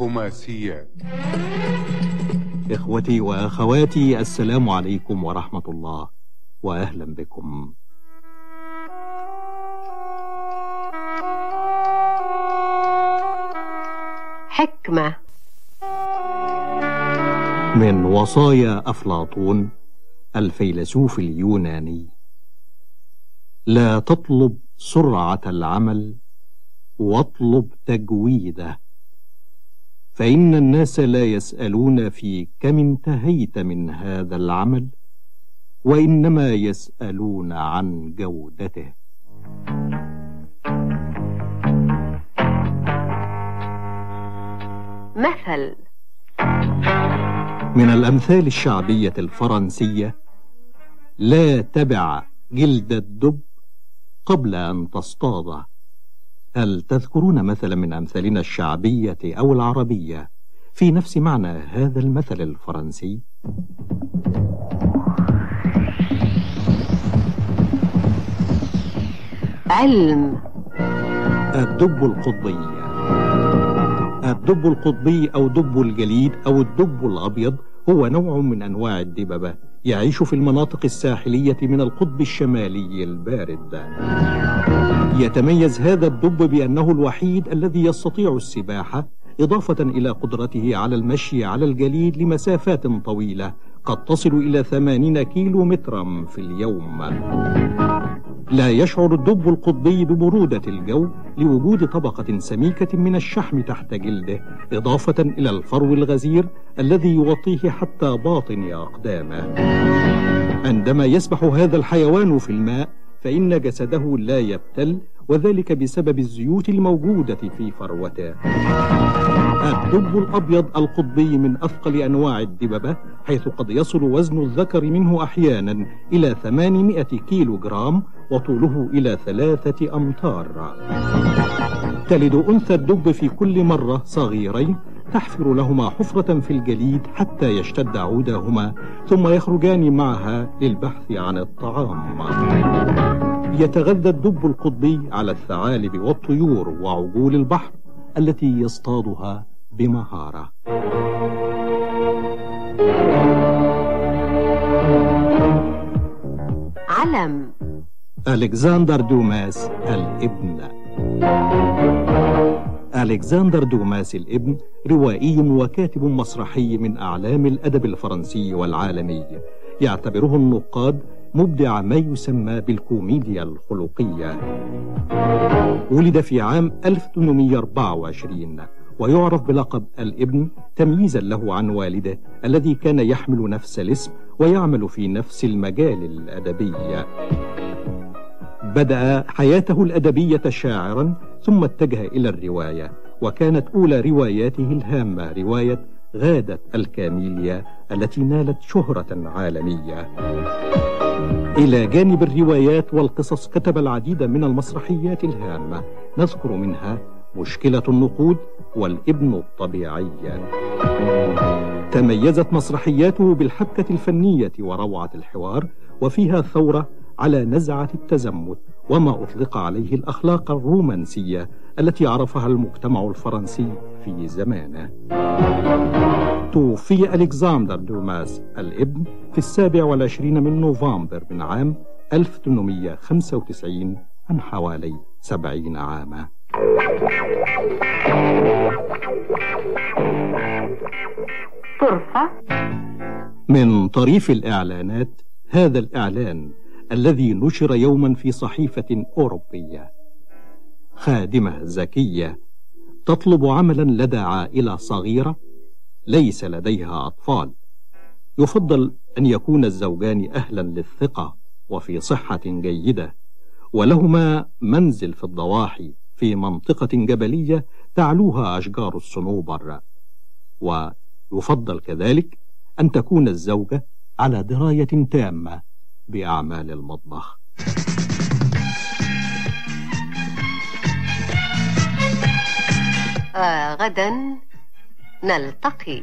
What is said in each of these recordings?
خماسيات إخوتي وأخواتي السلام عليكم ورحمة الله وأهلا بكم. حكمة. من وصايا أفلاطون الفيلسوف اليوناني لا تطلب سرعة العمل واطلب تجويده. فإن الناس لا يسألون في كم انتهيت من هذا العمل وإنما يسألون عن جودته. مثل من الأمثال الشعبية الفرنسية لا تبع جلد الدب قبل أن تصطاده هل تذكرون مثلا من أمثالنا الشعبية أو العربية في نفس معنى هذا المثل الفرنسي؟ علم. الدب القطبي. الدب القطبي أو دب الجليد أو الدب الأبيض هو نوع من أنواع الدببة يعيش في المناطق الساحلية من القطب الشمالي البارد. يتميز هذا الدب بأنه الوحيد الذي يستطيع السباحة إضافة إلى قدرته على المشي على الجليد لمسافات طويلة قد تصل إلى 80 كيلو مترا في اليوم. لا يشعر الدب القطبي ببرودة الجو لوجود طبقة سميكة من الشحم تحت جلده إضافة إلى الفرو الغزير الذي يغطيه حتى باطن أقدامه. عندما يسبح هذا الحيوان في الماء فإن جسده لا يبتل وذلك بسبب الزيوت الموجودة في فروته. الدب الأبيض القطبي من أثقل أنواع الدببة حيث قد يصل وزن الذكر منه أحيانا إلى 800 كيلو جرام وطوله إلى ثلاثة أمتار. تلد أنثى الدب في كل مرة صغيرين تحفر لهما حفرة في الجليد حتى يشتد عودهما ثم يخرجان معها للبحث عن الطعام. يتغذى الدب القطبي على الثعالب والطيور وعجول البحر التي يصطادها بمهارة. علم. ألكسندر دوماس الإبن. ألكسندر دوماس الإبن روائي وكاتب مسرحي من أعلام الأدب الفرنسي والعالمي. يعتبره النقاد مبدع ما يسمى بالكوميديا الخلقية. ولد في عام 1824 ويعرف بلقب الإبن تمييزا له عن والده الذي كان يحمل نفس الاسم ويعمل في نفس المجال الأدبي. بدأ حياته الأدبية شاعرا ثم اتجه إلى الرواية وكانت أولى رواياته الهامة رواية غادة الكاميليا التي نالت شهرة عالمية. إلى جانب الروايات والقصص كتب العديد من المسرحيات الهامة. نذكر منها مشكلة النقود والابن الطبيعي. تميزت مسرحياته بالحبكة الفنية وروعة الحوار وفيها ثورة على نزعة التزمت وما أطلق عليه الأخلاق الرومانسية التي عرفها المجتمع الفرنسي في زمانه. توفي ألكسندر دوماس الإبن في السابع والعشرين من نوفمبر من عام 1895 عن حوالي سبعين عاما. طرفة من طريف الإعلانات هذا الإعلان الذي نشر يوما في صحيفة أوروبية. خادمة ذكية تطلب عملا لدى عائلة صغيرة. ليس لديها أطفال. يفضل أن يكون الزوجان أهلا للثقة وفي صحة جيدة. ولهما منزل في الضواحي في منطقة جبلية تعلوها أشجار الصنوبر ويفضل كذلك أن تكون الزوجة على دراية تامة. بأعمال المطبخ آه غدا نلتقي.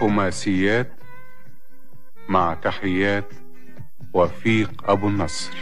خماسيات مع تحيات وفيق أبو النصر.